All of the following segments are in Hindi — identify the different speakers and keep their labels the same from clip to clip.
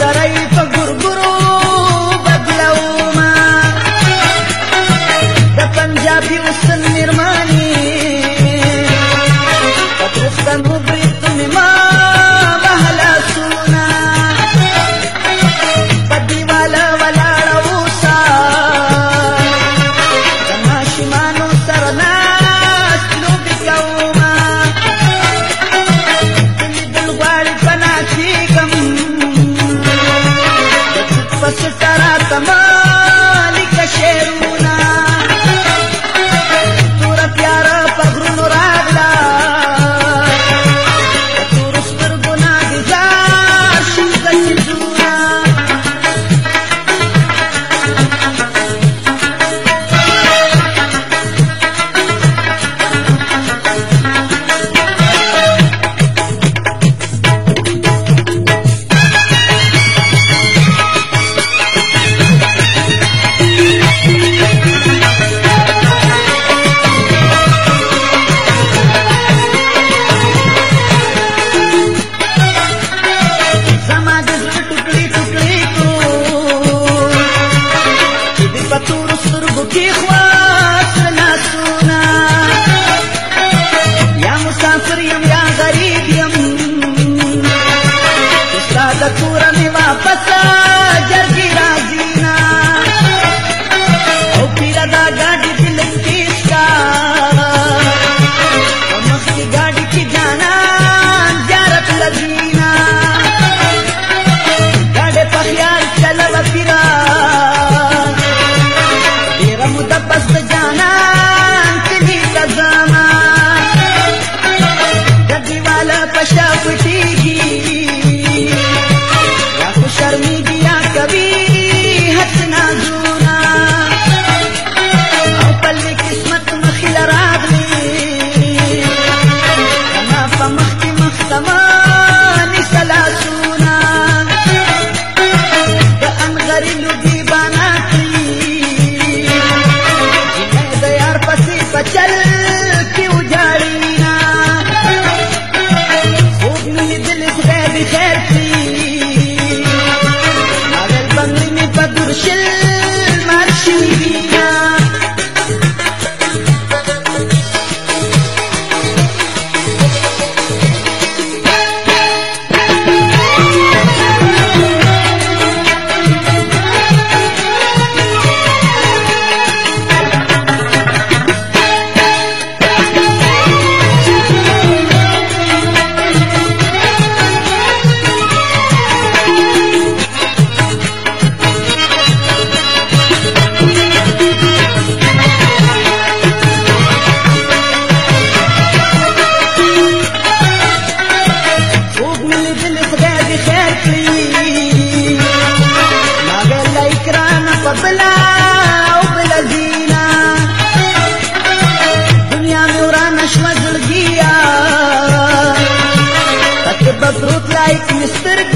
Speaker 1: சரை 喜欢。like Mr.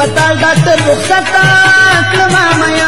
Speaker 1: अस्पताल डॉक्टर तो रुखसता कळवा माया